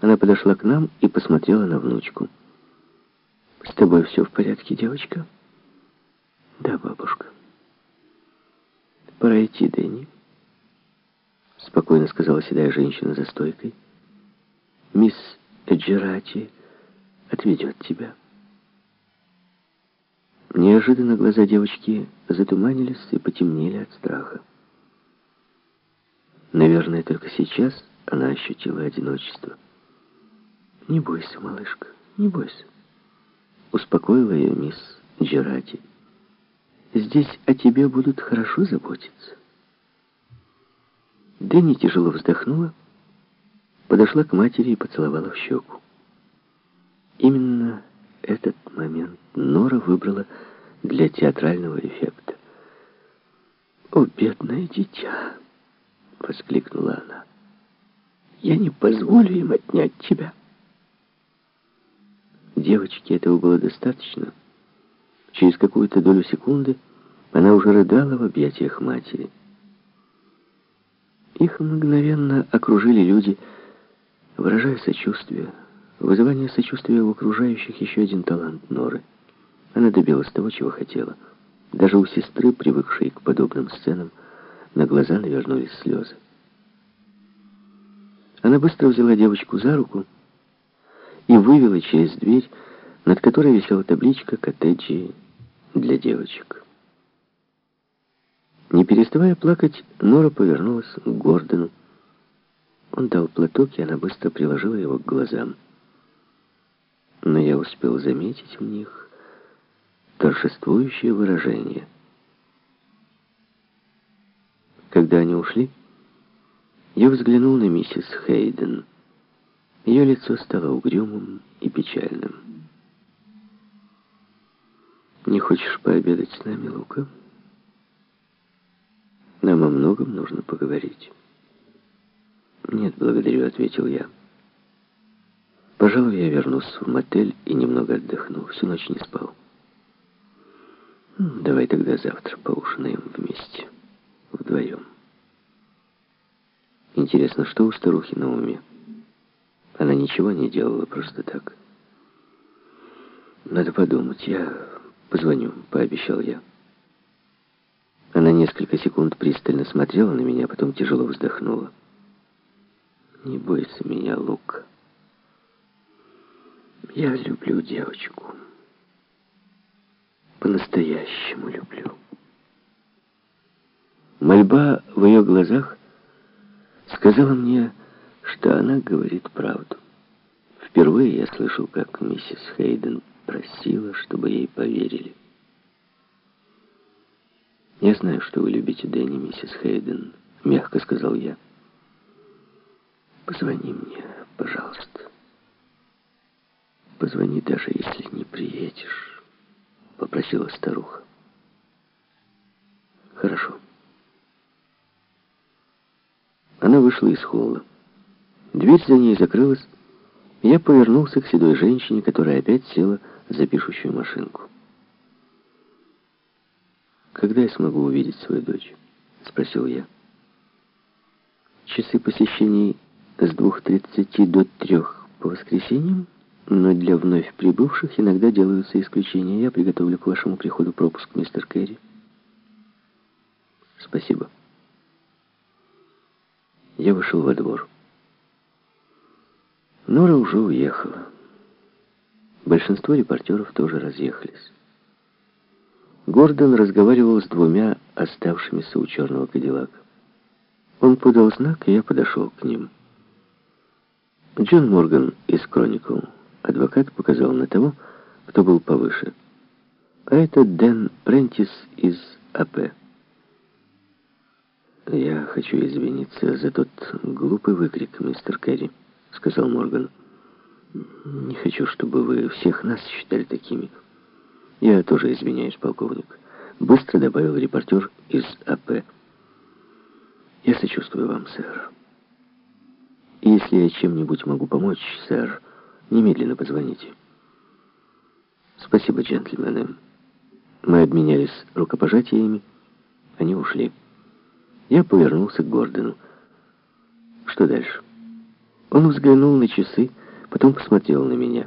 Она подошла к нам и посмотрела на внучку. «С тобой все в порядке, девочка?» «Да, бабушка». «Пора идти, Дэнни», — спокойно сказала седая женщина за стойкой. «Мисс Эджерати отведет тебя». Неожиданно глаза девочки затуманились и потемнели от страха. Наверное, только сейчас она ощутила одиночество. «Не бойся, малышка, не бойся», — успокоила ее мисс Джерати. «Здесь о тебе будут хорошо заботиться». Дэнни тяжело вздохнула, подошла к матери и поцеловала в щеку. Именно этот момент Нора выбрала для театрального эффекта. «О, бедное дитя!» — воскликнула она. «Я не позволю им отнять тебя». Девочке этого было достаточно. Через какую-то долю секунды она уже рыдала в объятиях матери. Их мгновенно окружили люди, выражая сочувствие. Вызывание сочувствия у окружающих еще один талант Норы. Она добилась того, чего хотела. Даже у сестры, привыкшей к подобным сценам, на глаза навернулись слезы. Она быстро взяла девочку за руку и вывела через дверь, над которой висела табличка «Коттеджи для девочек». Не переставая плакать, Нора повернулась к Гордону. Он дал платок, и она быстро приложила его к глазам. Но я успел заметить в них торжествующее выражение. Когда они ушли, я взглянул на миссис Хейден. Ее лицо стало угрюмым и печальным. «Не хочешь пообедать с нами, Лука?» Нам о многом нужно поговорить. Нет, благодарю, ответил я. Пожалуй, я вернусь в мотель и немного отдохну. Всю ночь не спал. Давай тогда завтра поужинаем вместе. Вдвоем. Интересно, что у старухи на уме? Она ничего не делала просто так. Надо подумать. Я позвоню, пообещал я. Она несколько секунд пристально смотрела на меня, потом тяжело вздохнула. «Не бойся меня, Лука. Я люблю девочку. По-настоящему люблю». Мольба в ее глазах сказала мне, что она говорит правду. Впервые я слышал, как миссис Хейден просила, чтобы ей поверили. «Я знаю, что вы любите Дэнни, миссис Хейден», — мягко сказал я. «Позвони мне, пожалуйста. Позвони, даже если не приедешь», — попросила старуха. «Хорошо». Она вышла из холла. Дверь за ней закрылась, я повернулся к седой женщине, которая опять села за пишущую машинку. «Когда я смогу увидеть свою дочь?» — спросил я. «Часы посещений с двух тридцати до трех по воскресеньям, но для вновь прибывших иногда делаются исключения. Я приготовлю к вашему приходу пропуск, мистер Керри». «Спасибо». Я вышел во двор. Нора уже уехала. Большинство репортеров тоже разъехались. Гордон разговаривал с двумя оставшимися у черного кадиллака. Он подал знак, и я подошел к ним. Джон Морган из «Кроникл». Адвокат показал на того, кто был повыше. А это Дэн Прентис из АП. «Я хочу извиниться за тот глупый выкрик, мистер Керри», — сказал Морган. «Не хочу, чтобы вы всех нас считали такими». «Я тоже извиняюсь, полковник», — быстро добавил репортер из АП. «Я сочувствую вам, сэр. если я чем-нибудь могу помочь, сэр, немедленно позвоните». «Спасибо, джентльмены». Мы обменялись рукопожатиями, они ушли. Я повернулся к Гордону. «Что дальше?» Он взглянул на часы, потом посмотрел на меня.